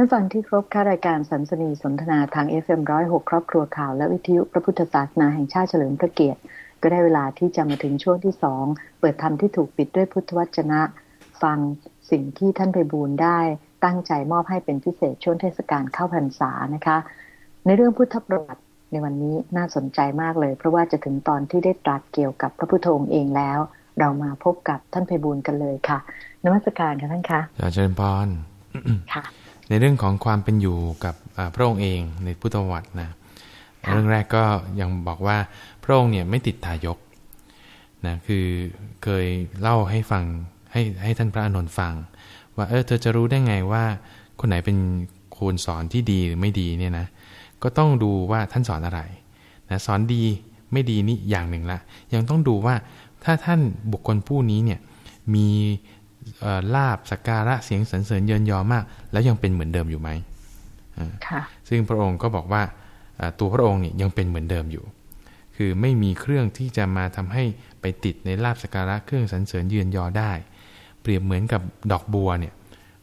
ท่านฟังที่ครบค่ารายการสันสนีสนทนาทาง FM106 ครอบครัวข่าวและวิทยุพระพุทธศาสนาแห่งชาติเฉลิมพระเกียรติ ก็ได้เวลาที่จะมาถึงช่วงที่สองเปิดธรรมที่ถูกปิดด้วยพุทธวจนะ ฟังสิ่งที่ท่านไปบูรได้ ตั้งใจมอบให้เป็นพิเศษช่วงเทศกาลเข้าพรรษานะคะ ในเรื่องพุทธประวัติในวันนี้น่าสนใจมากเลย เพราะว่าจะถึงตอนที่ได้ตรัสเกี่ยวกับพระพุทธองค์เองแล้ว เรามาพบกับท่านไพบูลกันเลยค่ะนมัสการค่ะท่านคะอาจารย์พรค่ะ ในเรื่องของความเป็นอยู่กับพระองค์เองในพุทธวัตรนะเรื่องแรกก็ยังบอกว่าพระองค์เนี่ยไม่ติดทายกนะคือเคยเล่าให้ฟังให้ให้ท่านพระอนุนฟัง ว่าเออเธอจะรู้ได้ไงว่า คนไหนเป็นคนสอนที่ดีหรือไม่ดีเนี่ยนะก็ต้องดูว่าท่านสอนอะไรนะสอนดีไม่ดีนี่อย่างหนึ่งละ ยังต้องดูว่าถ้าท่านบุคคลผู้นี้เนี่ยมี ลาบสกการะเสียงสรรเสริญเยินยอมาก แล้วยังเป็นเหมือนเดิมอยู่ไหมซึ่งพระองค์ก็บอกว่าตัวพระองค์เนี่ยยังเป็นเหมือนเดิมอยู่ คือไม่มีเครื่องที่จะมาทำให้ไปติดในลาบสการะเครื่องสรรเสริญเยือนยอได้ เปรียบเหมือนกับดอกบัวเนี่ย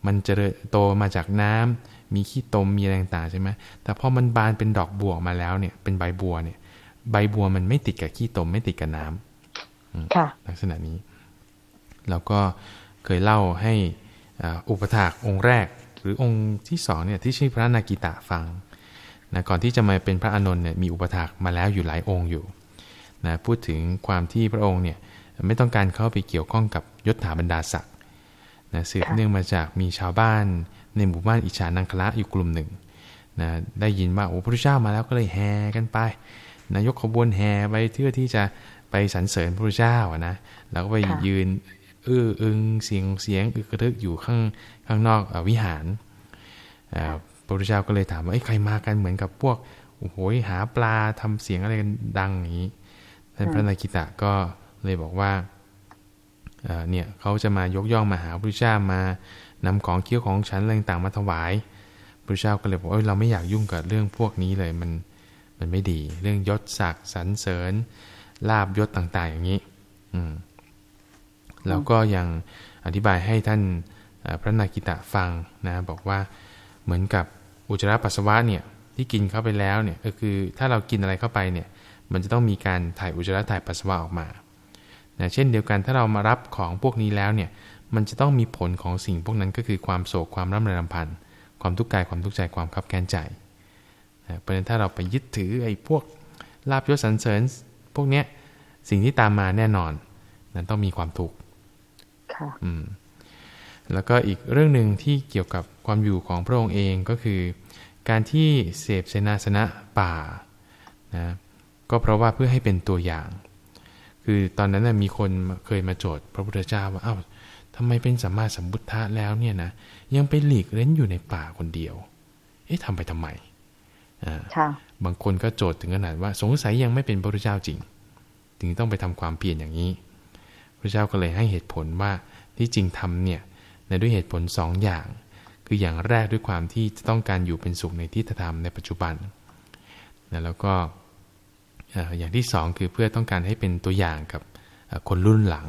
มันจะโตมาจากน้ำมีขี้ตมมีอะไรต่างใช่ไหมแต่พอมันบานเป็นดอกบัวมาแล้วเนี่ย เป็นใบบัวเนี่ย ใบบัวมันไม่ติดกับขี้ตมไม่ติดกับน้ำลักษณะนี้ แล้วก็ เคยเล่าให้อุปถากองค์แรก หรือองค์ที่สองเนี่ยที่ชื่อพระนากิตะฟังนะก่อนที่จะมาเป็นพระอานนท์เนี่ยมีอุปถากมาแล้วอยู่หลายองค์อยู่นะพูดถึงความที่พระองค์เนี่ยไม่ต้องการเข้าไปเกี่ยวข้องกับยศถาบรรดาศักดิ์นะสืบเนื่องมาจากมีชาวบ้านในหมู่บ้านอิจฉานังคละอยู่กลุ่มหนึ่งนะได้ยินว่าโอ้พระเจ้ามาแล้วก็เลยแห่กันไปนะยกขบวนแห่ไปเพื่อที่จะไปสรรเสริญพระเจ้านะแล้วก็ไปยืน อื้ออึงเสียงเสียงอึกระทึกอยู่ข้างข้างนอกวิหารพระพุทธเจ้าก็เลยถามว่าไอ้ใครมากันเหมือนกับพวกโอ้โหหาปลาทำเสียงอะไรกันดังอย่างนี้ท่านพระนาคิตะก็เลยบอกว่าเนี่ยเขาจะมายกย่องมาหาพระพุทธเจ้ามานำของเคี้ยวของฉันอะไรต่างมาถวายพระพุทธเจ้าก็เลยบอกเอ้ยเราไม่อยากยุ่งกับเรื่องพวกนี้เลยมันมันไม่ดี เรื่องยศศักดิ์สรรเสริญลาบยศต่าง ๆ อย่างนี้ อืม แล้วก็ยังอธิบายให้ท่านพระนาคิตะฟังนะบอกว่าเหมือนกับอุจจาระปัสสาวะเนี่ยที่กินเข้าไปแล้วเนี่ยก็คือถ้าเรากินอะไรเข้าไปเนี่ยมันจะต้องมีการถ่ายอุจจาระถ่ายปัสสาวะออกมานะเช่นเดียวกันถ้าเรามารับของพวกนี้แล้วเนี่ยมันจะต้องมีผลของสิ่งพวกนั้นก็คือความโศกความร่ำไรรำพัน ความทุกข์กายความทุกข์ใจความขับแค้นใจนะเพราะฉะนั้นถ้าเราไปยึดถือไอ้พวกลาบยศสรรเสริญ พวกเนี้ยสิ่งที่ตามมาแน่นอนนั้นต้องมีความทุกข์ อืมแล้วก็อีกเรื่องหนึ่งที่เกี่ยวกับความอยู่ของพระองค์เองก็คือ การที่เสพเสนาสนะป่านะก็เพราะว่าเพื่อให้เป็นตัวอย่าง คือตอนนั้นนะมีคนเคยมาโจทย์พระพุทธเจ้าว่าเอา้าทำไมเป็นสัมมาสัมพุทธะแล้วเนี่ยนะยังไปหลีกเล่นอยู่ในป่าคนเดียว เอ๊ะทำไปทำไมอ่าบางคนก็โจทย์ถึงขนาดว่าสงสัยยังไม่เป็นพระพุทธเจ้าจริง ถึงต้องไปทำความเปลี่ยนอย่างนี้ พระเจ้าก็เลยให้เหตุผลว่าที่จริงทำเนี่ยในด้วยเหตุผล2ออย่าง คืออย่างแรกด้วยความที่จะต้องการอยู่เป็นสุขในที่ธรรมในปัจจุบันนะแล้วก็อย่างที่สองคือเพื่อต้องการให้เป็นตัวอย่างกับคนรุ่นหลัง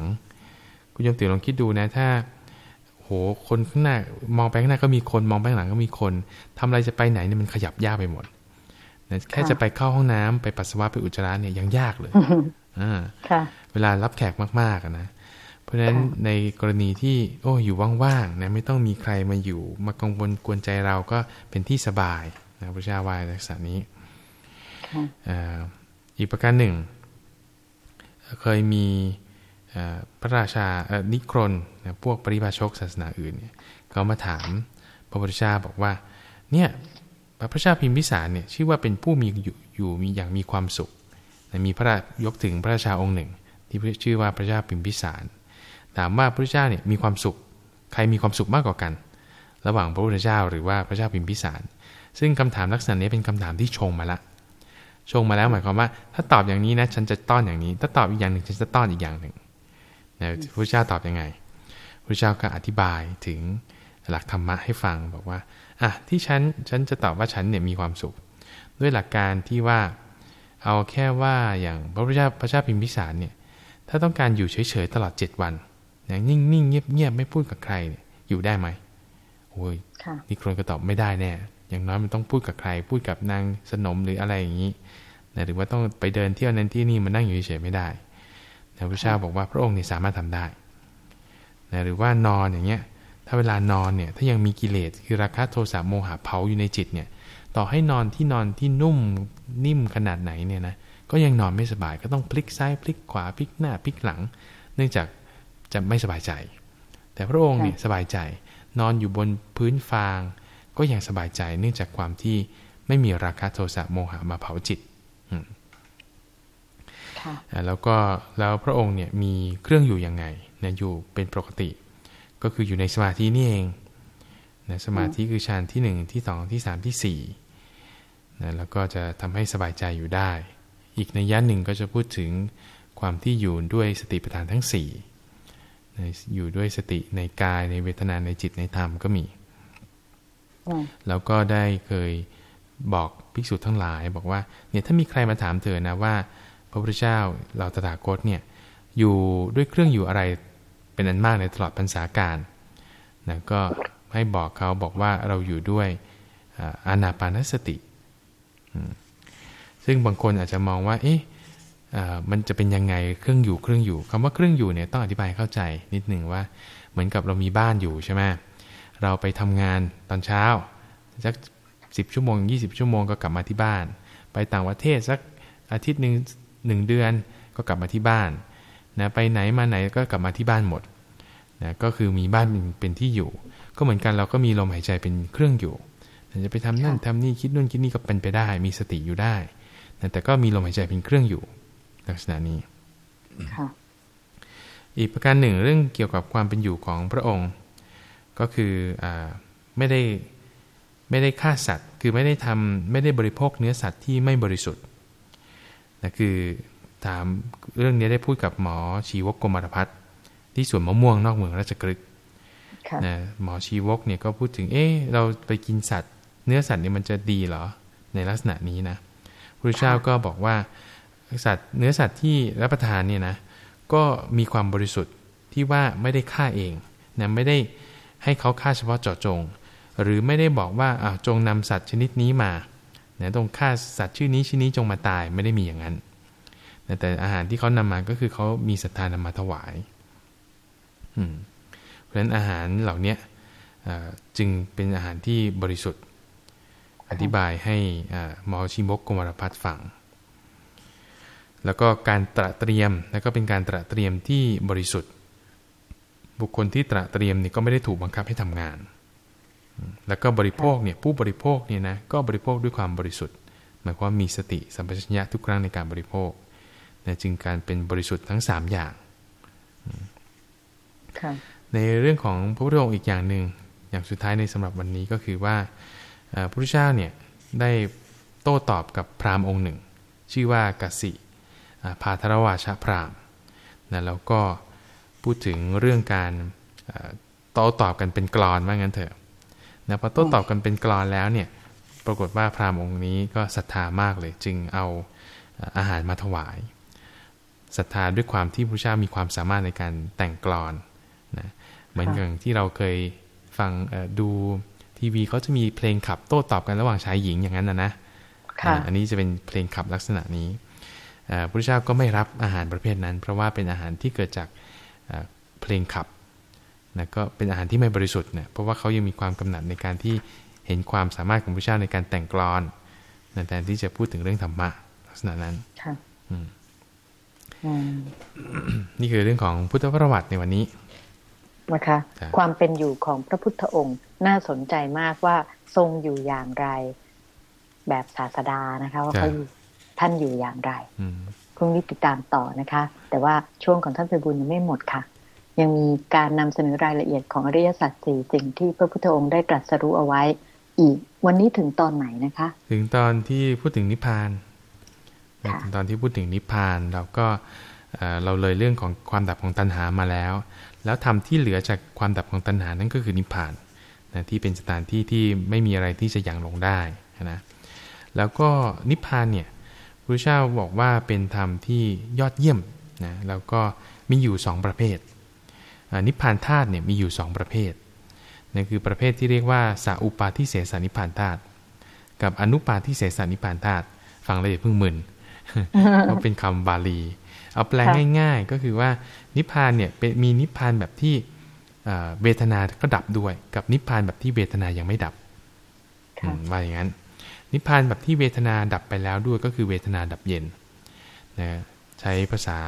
คุณโยมติ๋ลองคิดดูนะถ้าโหคนข้างหน้ามองไปข้างหน้าก็มีคนมองไปข้างหลังก็มีคนทำอะไรจะไปไหนเนี่ยมันขยับยากไปหมดแค่จะไปเข้าห้องน้ำไปปัสสาวะไปอุจจาระเนี่ยยังยากเลย อ่าเวลารับแขกมากๆนะ เพราะฉะนั้นในกรณีที่โอ้อยู่ว่างๆนะไม่ต้องมีใครมาอยู่มากังวลกวนใจเราก็เป็นที่สบายนะพระเจ้าวายลักษณะนี้อีกประการหนึ่ง เคยมีพระราชานิครนพวกปริพาชกศาสนาอื่นเนี่ยเขามาถามพระพุทธเจ้าบอกว่าเนี่ยพระพุทธเจ้าพิมพิสารเนี่ยชื่อว่าเป็นผู้มีอยู่อยู่มีอย่างมีความสุข มีพระยกถึงพระราชาองค์หนึ่ง ที่ชื่อว่าพระเจ้าพิมพิสารถามว่าพระเจ้าเนี่ยมีความสุข ใครมีความสุขมากกว่ากัน ระหว่างพระพุทธเจ้าหรือว่าพระเจ้าพิมพิสาร ซึ่งคำถามลักษณะนี้เป็นคำถามที่ชงมาละชงมาแล้วหมายความว่า ถ้าตอบอย่างนี้นะฉันจะต้อนอย่างนี้ ถ้าตอบอีกอย่างหนึ่งฉันจะต้อนอีกอย่างหนึ่งนะพระเจ้าตอบยังไงพระเจ้าก็อธิบายถึงหลักธรรมะให้ฟังบอกว่าอะที่ฉันฉันจะตอบว่าฉันเนี่ยมีความสุข ด้วยหลักการที่ว่า เอาแค่ว่าอย่างพระพุทธเจ้าพระเจ้าพิมพิสารเนี่ยถ้าต้องการอยู่เฉยๆตลอดเจ็ดวันอย่างนิ่งๆเงียบๆไม่พูดกับใครเนี่ยอยู่ได้ไหมโอ้อ้ยนี่ครนก็ตอบไม่ได้แน่อย่างน้อยมันต้องพูดกับใคร พูดกับนางสนมหรืออะไรอย่างนี้นะหรือว่าต้องไปเดินเที่ยวนั้นที่นี่มันนั่งอยู่เฉยไม่ได้นะพระเจ้าบอกว่าพระองค์นี่สามารถทำได้นะหรือว่านอนอย่างเงี้ยถ้าเวลานอนเนี่ยถ้ายังมีกิเลสคือราคะโทสะโมหะเผาอยู่ในจิตเนี่ย ต่อให้นอนที่นอนที่นุ่มนิ่มขนาดไหนเนี่ยนะก็ยังนอนไม่สบายก็ต้องพลิกซ้ายพลิกขวาพลิกหน้าพลิกหลัง เนื่องจากจะไม่สบายใจ แต่พระองค์เนี่ยสบายใจ นอนอยู่บนพื้นฟาง ก็ยังสบายใจ เนื่องจากความที่ไม่มีราคะโทสะโมหะมาเผาจิตแล้วก็แล้วพระองค์เนี่ยมีเครื่องอยู่ยังไงนะอยู่เป็นปกติ ก็คืออยู่ในสมาธินี่เอง นะสมาธิคือฌานที่หนึ่งที่สองที่สามที่สี่นะแล้วก็จะทำให้สบายใจอยู่ได้ อีกในย่านหนึ่งก็จะพูดถึงความที่อยู่ด้วยสติปัฏฐานทั้งสี่อยู่ด้วยสติในกายในเวทนาในจิตในธรรมก็มี แล้วก็ได้เคยบอกภิกษุทั้งหลาย บอกว่าเนี่ยถ้ามีใครมาถามเธอนะว่า พระพุทธเจ้าเราตถาคตเนี่ยอยู่ด้วยเครื่องอยู่อะไรเป็นอันมากในตลอดพรรษาการนะก็ ให้บอกเขาบอกว่าเราอยู่ด้วยอานาปานสติ ซึ่งบางคนอาจจะมองว่า เอ๊ะมันจะเป็นยังไงเครื่องอยู่เครื่องอยู่คำว่าเครื่องอยู่เนี่ยต้องอธิบายเข้าใจนิดหนึ่งว่า เหมือนกับเรามีบ้านอยู่ใช่ไหมเราไปทำงานตอนเช้าสักสิบชั่วโมงยี่สิบชั่วโมงก็กลับมาที่บ้าน ไปต่างประเทศสักอาทิตย์หนึ่งหนึ่งเดือนก็กลับมาที่บ้านนะไปไหนมาไหนก็กลับมาที่บ้านหมด นะก็คือมีบ้านเป็นที่อยู่ ก็เหมือนกันเราก็มีลมหายใจเป็นเครื่องอยู่จะไปทำนั่นทำนี่คิดนู่นคิดนี่ก็เป็นไปได้ มีสติอยู่ได้นะแต่ก็มีลมหายใจเป็นเครื่องอยู่ ลักษณะนี้อีกประการหนึ่งเรื่องเกี่ยวกับความเป็นอยู่ของพระองค์ ก็คืออไม่ได้ไม่ได้ฆ่าสัตว์ คือไม่ได้ทำไม่ได้บริโภคเนื้อสัตว์ที่ไม่บริสุทธิ์นะคือถามเรื่องนี้ได้พูดกับหมอชีวกกรมารพัฒ ที่สวนมะม่วงนอกเมืองราชกฤห์นะหมอชีวกเนี่ยก็พูดถึง เอ๊ะเราไปกินสัตว์ เนื้อสัตว์นี่มันจะดีเหรอ ในลักษณะนี้นะพระเจ้าก็บอกว่าสัตว์เนื้อสัตว์ที่รับประทานเนี่ยนะก็มีความบริสุทธิ์ที่ว่าไม่ได้ฆ่าเองนะไม่ได้ให้เขาฆ่าเฉพาะเจาะจง หรือไม่ได้บอกว่าอ่าจงนำสัตว์ชนิดนี้มานะต้องฆ่าสัตว์ชื่อนี้ชื่อนี้จงมาตายไม่ได้มีอย่างนั้นแต่อาหารที่เขานำมาก็คือเขามีศรัทธานำมาถวายอืม เพราะฉะนั้นอาหารเหล่านี้จึงเป็นอาหารที่บริสุทธิ์ อธิบายให้มอชิมกกมรพัฒฟัง แล้วก็การตระเตรียมแล้วก็เป็นการตระเตรียมที่บริสุทธิ์ บุคคลที่ตระเตรียมนี่ก็ไม่ได้ถูกบังคับให้ทำงาน แล้วก็บริโภคเนี่ยผู้บริโภคเนี่ยนะก็บริโภคด้วยความบริสุทธิ์ หมายความมีสติสัมปชัญญะทุกครั้งในการบริโภคนะจึงการเป็นบริสุทธิ์ทั้งสามอย่าง ในเรื่องของพระพุทธองค์อีกอย่างหนึ่งอย่างสุดท้ายในสำหรับวันนี้ก็คือว่าพระพุทธเจ้าเนี่ยได้โต้ตอบกับพราหมณ์องค์หนึ่ง ชื่อว่ากสิพาธรวาชพราหมณ์นะแล้วก็พูดถึงเรื่องการโต้ตอบกันเป็นกรอนว่างั้นเถอะนะพอโต้ตอบกันเป็นกรอนแล้วเนี่ยปรากฏว่าพราหมณ์องค์นี้ก็ศรัทธามากเลย จึงเอาอาหารมาถวายศรัทธาด้วยความที่พระเจ้ามีความสามารถในการแต่งกรอน มือนอย่างที่เราเคยฟังดูทีวีเขาจะมีเพลงขับโต้ตอบกันระหว่างชายหญิงอย่างนั้นนะนะอันนี้จะเป็นเพลงขับลักษณะนี้พระเจ้าก็ไม่รับอาหารประเภทนั้น เพราะว่าเป็นอาหารที่เกิดจากเพลงขับนะก็เป็นอาหารที่ไม่บริสุทธิ์เนี่ยเพราะว่าเขายังมีความกำหนัดในการที่เห็นความสามารถของพระเจ้าในการแต่งกลอนนะแทนที่จะพูดถึงเรื่องธรรมะลักษณะนั้นค่ะนี่คือเรื่องของพุทธประวัติในวันนี้ นะคะ ความเป็นอยู่ของพระพุทธองค์น่าสนใจมากว่าทรงอยู่อย่างไร แบบศาสดานะคะ ว่าเขาท่านอยู่อย่างไรพรุ่งนี้ติดตามต่อนะคะ แต่ว่าช่วงของท่านไปบุญยังไม่หมดค่ะ ยังมีการนำเสนอรายละเอียดของอริยสัจสี่สิ่งที่พระพุทธองค์ได้ตรัสรู้เอาไว้ อีกวันนี้ถึงตอนไหนนะคะ ถึงตอนที่พูดถึงนิพพานตอนที่พูดถึงนิพพานเราก็เราเลยเรื่องของความดับของตัณหามาแล้ว แล้วทำที่เหลือจากความดับของตัณหานั่นก็คือนิพพานนะที่เป็นสถานที่ที่ไม่มีอะไรที่จะยังลงได้นะแล้วก็นิพพานเนี่ยพระเจ้าบอกว่าเป็นธรรมที่ยอดเยี่ยมนะแล้วก็มีอยู่สองประเภท นิพพานธาตุเนี่ยมีอยู่สองประเภทนี่นคือประเภทที่เรียกว่าสาอุปาทิเสสนิพพานธาตุกับอนุปาทิเสสนิพพานธาตุฟังเลยเพิ่งมึนเพราะเป็นคำบาลี เอาแปลง่าย ๆ ก็คือว่านิพพานเนี่ยเป็นมีนิพพานแบบที่เวทนาก็ดับด้วย กับนิพพานแบบที่เวทนายังไม่ดับว่าอย่างนั้น นิพพานแบบที่เวทนาดับไปแล้วด้วยก็คือเวทนาดับเย็นนะใช้ภาษา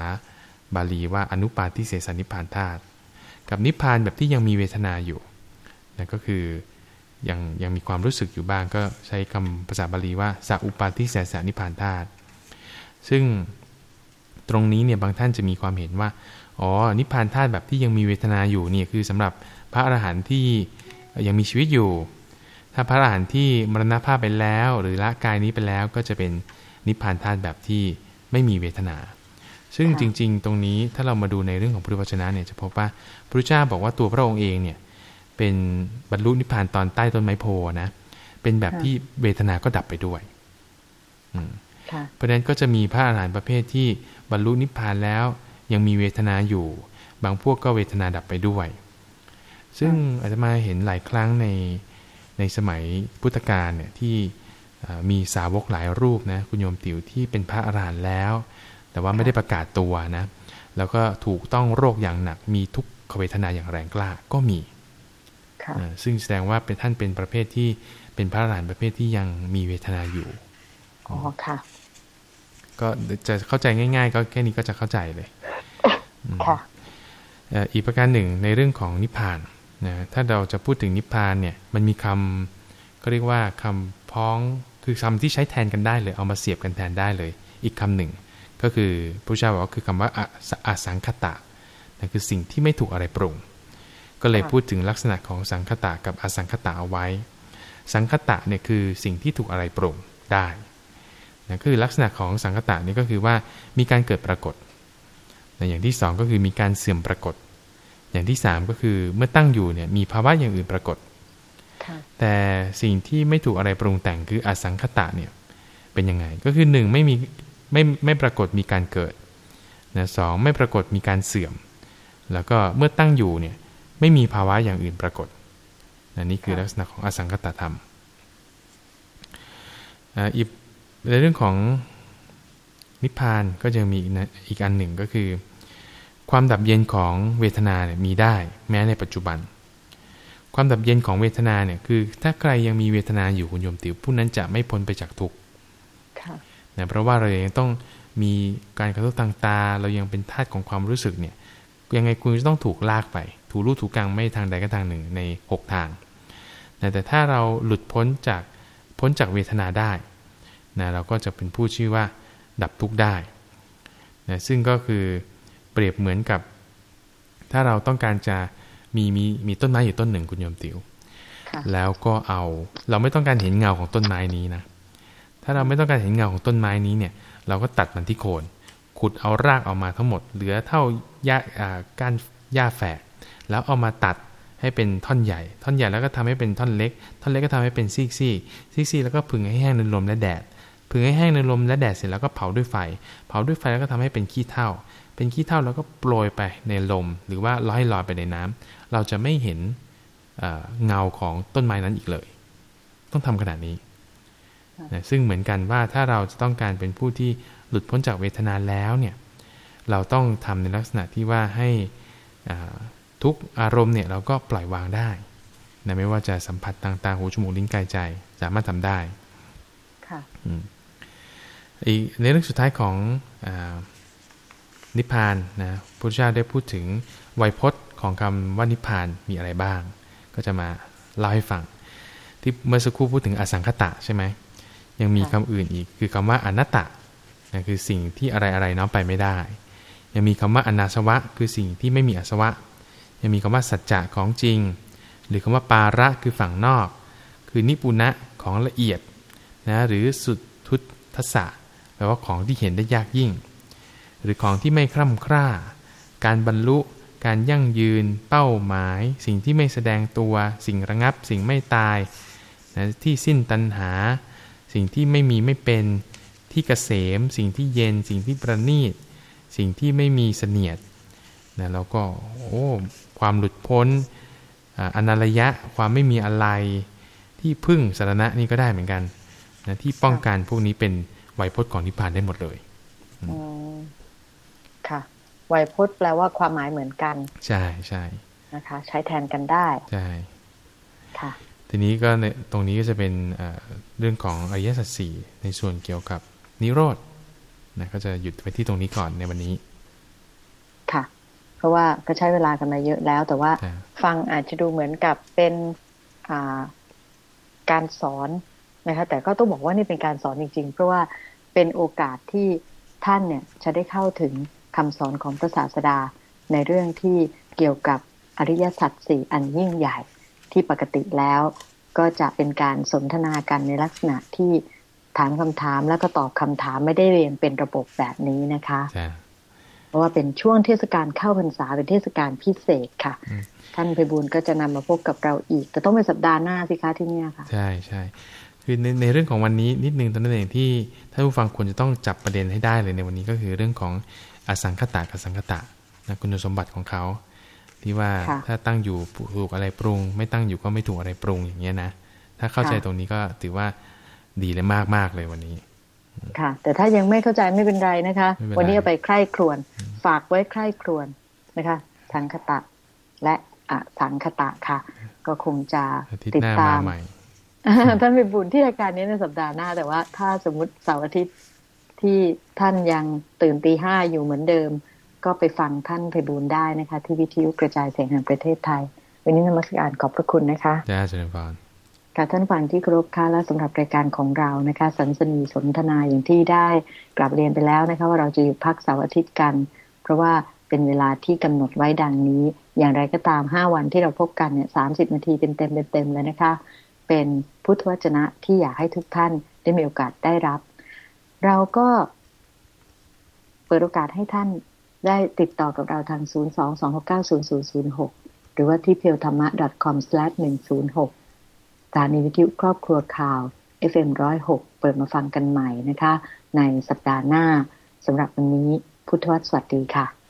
บาลีว่าอนุปาทิเสสนิพพานธาตุกับนิพพานแบบที่ยังมีเวทนาอยู่นะก็คือยังยังมีความรู้สึกอยู่บ้างก็ใช้คำภาษาบาลีว่าสัอุปาทิเสสนิพพานธาตุซึ่ง ตรงนี้เนี่ยบางท่านจะมีความเห็นว่าอ๋อนิพพานธาตุแบบที่ยังมีเวทนาอยู่เนี่ยคือสำหรับพระอรหันต์ที่ยังมีชีวิตอยู่ ถ้าพระอรหันต์ที่มรณภาพไปแล้ว หรือละกายนี้ไปแล้วก็จะเป็นนิพพานธาตุแบบที่ไม่มีเวทนา ซึ่งจริง ๆ ตรงนี้ถ้าเรามาดูในเรื่องของพุทธวจนะเนี่ยจะพบว่าพระเจ้าบอกว่าตัวพระองค์เองเนี่ยเป็นบรรลุนิพพานตอนใต้ต้นไม้โพนะเป็นแบบที่เวทนาก็ดับไปด้วยเพราะฉะนั้นก็จะมีพระอรหันต์ประเภทที่ บรรลุนิพพานแล้วยังมีเวทนาอยู่ บางพวกก็เวทนาดับไปด้วย ซึ่งอาจจะมาเห็นหลายครั้งในในสมัยพุทธกาลเนี่ยที่มีสาวกหลายรูปนะคุณโยมติ๋วที่เป็นพระอรหันต์แล้ว แต่ว่าไม่ได้ประกาศตัวนะแล้วก็ถูกต้องโรคอย่างหนักมีทุกขเวทนาอย่างแรงกล้าก็มีซึ่งแสดงว่าเป็นท่านเป็นประเภทที่เป็นพระอรหันต์ประเภทที่ยังมีเวทนาอยู่อ๋อค่ะ ก็จะเข้าใจง่าย ๆ ก็แค่นี้ก็จะเข้าใจเลยค่ะอีกประการหนึ่งในเรื่องของนิพพานนะถ้าเราจะพูดถึงนิพพานเนี่ยมันมีคำก็เรียกว่าคำพ้องคือคำที่ใช้แทนกันได้เลย เอามาเสียบกันแทนได้เลย อีกคำหนึ่ง ก็คือพระเจ้าบอกว่าคือคำว่าอสังคตะนั่นคือสิ่งที่ไม่ถูกอะไรปรุง ก็เลยพูดถึงลักษณะของสังคตะกับอสังคตะเอาไว้ สังคตะเนี่ยคือสิ่งที่ถูกอะไรปรุงได้ นะคือลักษณะของสังคตะนี่ก็คือว่ามีการเกิดปรากฏนะอย่างที่สองก็คือมีการเสื่อมปรากฏ อย่างที่สามก็คือเมื่อตั้งอยู่เนี่ยมีภาวะอย่างอื่นปรากฏ แต่สิ่งที่ไม่ถูกอะไรปรุงแต่งคืออสังคตะเนี่ยเป็นยังไง ก็คือหนึ่งไม่มีไม่ไม่ปรากฏมีการเกิดนะสองไม่ปรากฏมีการเสื่อม แล้วก็เมื่อตั้งอยู่เนี่ยไม่มีภาวะอย่างอื่นปรากฏนะนี่คือลักษณะของอสังคตธรรมอีก ในเรื่องของนิพพานก็ยังมีอีกอันหนึ่งก็คือ ความดับเย็นของเวทนาเนี่ยมีได้แม้ในปัจจุบัน ความดับเย็นของเวทนาเนี่ยคือ ถ้าใครยังมีเวทนาอยู่คุณโยมติวผู้นั้นจะไม่พ้นไปจากทุกข์นะเพราะว่าเรายังต้องมีการกระทบทางตา เรายังเป็นธาตุของความรู้สึกเนี่ยยังไงคุณจะต้องถูกลากไป ถูรูถูกกลางไม่ทางใดก็ทางหนึ่งใน 6 ทางนะแต่ถ้าเราหลุดพ้นจากพ้นจากเวทนาได้ นะเราก็จะเป็นผู้ชื่อว่า ดับทุกข์ได้นะซึ่งก็คือเปรียบเหมือนกับ ถ้าเราต้องการจะมีมีมีต้นไม้อยู่ต้นหนึ่งคุณโยมติว๋วแล้วก็เอาเราไม่ต้องการเห็นเงาของต้นไม้นี้นะถ้าเราไม่ต้องการเห็นเงาของต้นไม้นี้เนี่ย เราก็ตัดมันที่โคน ขุดเอารากออกมาทั้งหมด เหลือเท่าหญ้าก้านหญ้าแฝกแล้วเอามาตัดให้เป็นท่อนใหญ่ ท่อนใหญ่แล้วก็ทำให้เป็นท่อนเล็ก ท่อนเล็กก็ทำให้เป็นซี่ซี่ซี่ซี่แล้วก็ผึ่งให้แห้งในลมและแดด ผึ่งให้แห้งในลมและแดดเสร็จแล้วก็เผาด้วยไฟ เผาด้วยไฟแล้วก็ทำให้เป็นขี้เถ้า เป็นขี้เถ้าแล้วก็โปรยไปในลม หรือว่าลอยลอยไปในน้ำเราจะไม่เห็นเงาของต้นไม้นั้นอีกเลย ต้องทำขนาดนี้นะซึ่งเหมือนกันว่าถ้าเราจะต้องการเป็นผู้ที่หลุดพ้นจากเวทนาแล้วเนี่ย เราต้องทำในลักษณะที่ว่าให้ทุกอารมณ์เนี่ยเราก็ปล่อยวางได้นะไม่ว่าจะสัมผัสต่างๆหูจมูกลิ้นกายใจ สามารถทำได้ ค่ะ อีกในเรื่องสุดท้ายของอนิพพานนะพระเจ้าได้พูดถึงไวยพจน์ของคำว่านิพพานมีอะไรบ้าง ก็จะมาเล่าให้ฟัง ที่เมื่อสักครู่พูดถึงอสังคตะใช่ไหมยังมีคำอื่นอีกคือคำว่าอนัตตะนะคือสิ่งที่อะไรอะไรน้อมไปไม่ได้ ยังมีคำว่าอนาสวะ คือสิ่งที่ไม่มีอสวะ ยังมีคำว่าสัจจะของจริง หรือคำว่าปาระคือฝั่งนอก คือนิปุณะของละเอียดนะหรือสุดทุตทัศะ แปลว่าของที่เห็นได้ยากยิ่ง หรือของที่ไม่คร่ำคร่า การบรรลุ การยั่งยืน เป้าหมาย สิ่งที่ไม่แสดงตัว สิ่งระงับ สิ่งไม่ตายนะที่สิ้นตัณหา สิ่งที่ไม่มีไม่เป็น ที่เกษม สิ่งที่เย็น สิ่งที่ประณีต สิ่งที่ไม่มีเสนียดนะแล้วก็โอ้ความหลุดพ้นอนันระยะความไม่มีอะไรที่พึ่งสารณะนี่ก็ได้เหมือนกันนะที่ป้องกันพวกนี้เป็น ไวยพจน์ของนิพพานได้หมดเลยค่ะไวยพจน์แปลว่าความหมายเหมือนกัน ใช่ใช่นะคะ ใช้แทนกันได้ ใช่ค่ะทีนี้ก็ในตรงนี้ก็จะเป็นเรื่องของอริยสัจสี่ในส่วนเกี่ยวกับนิโรธนะก็จะหยุดไปที่ตรงนี้ก่อนในวันนี้ ค่ะ เพราะว่าก็ใช้เวลากันมาเยอะแล้ว แต่ว่าฟังอาจจะดูเหมือนกับเป็นการสอน นะคะแต่ก็ต้องบอกว่านี่เป็นการสอนจริง ๆ เพราะว่าเป็นโอกาสที่ท่านเนี่ยจะได้เข้าถึงคำสอนของพระศาสดา ในเรื่องที่เกี่ยวกับอริยสัจสี่อันยิ่งใหญ่ที่ปกติแล้ว ก็จะเป็นการสนทนากันในลักษณะที่ถามคำถามแล้วก็ตอบคำถามไม่ได้เรียนเป็นระบบแบบนี้นะคะเพราะว่าเป็นช่วงเทศกาลเข้าพรรษาเป็นเทศกาลพิเศษค่ะ ท่านไปบุญก็จะนำมาพบกับเราอีก แต่ต้องเป็นสัปดาห์หน้าสิคะที่นี่ค่ะ ใช่ใช่ คือในในเรื่องของวันนี้นิดนึงตอนนั้นเองที่ท่านผู้ฟังควรจะต้องจับประเด็นให้ได้เลยในวันนี้ก็คือเรื่องของอสังคตะกับสังคตะนะคุณสมบัติของเขาที่ว่าถ้าตั้งอยู่ถูกอะไรปรุง ไม่ตั้งอยู่ก็ไม่ถูกอะไรปรุงอย่างเงี้ยนะถ้าเข้าใจตรงนี้ก็ถือว่าดีเลยมากมากเลยวันนี้ ค่ะ แต่ถ้ายังไม่เข้าใจไม่เป็นไรนะคะ วันนี้เอาไปใคร่ครวน ฝากไว้ใคร่ครวนนะคะสังคตะและอสังคตะค่ะ ก็คงจะติดตาม ท่านไปบุญที่รายการนี้ในสัปดาห์หน้า แต่ว่าถ้าสมมติเสาร์อาทิตย์ที่ท่านยังตื่นตีห้าอยู่เหมือนเดิม ก็ไปฟังท่านไปบุญได้นะคะ ที่วิทยุกระจายเสียงแห่งประเทศไทย วันนี้นมัสการขอบพระคุณนะคะจ้าเชิญฟังค่ะท่านฟังที่ครบค่ะและสำหรับรายการของเรานะคะ สันสนีสนทนาอย่างที่ได้กลับเรียนไปแล้วนะคะ ว่าเราจะอยู่พักเสาร์อาทิตย์กัน เพราะว่าเป็นเวลาที่กำหนดไว้ดังนี้ อย่างไรก็ตามห้าวันที่เราพบกันเนี่ยสามสิบนาทีเต็มเต็มเต็มเลยนะคะ เป็นพุทธวจนะที่อยากให้ทุกท่านได้มีโอกาสได้รับ เราก็เปิดโอกาสให้ท่านได้ติดต่อกับเราทาง 0 2 2 6 9 0 0 0 6 หรือว่าที่เพียวธรรมะ .com/106 สถานีวิทยุครอบครัวข่าว FM106 เปิดมาฟังกันใหม่นะคะ ในสัปดาห์หน้าสำหรับวันนี้พุทธวสวัสดีค่ะ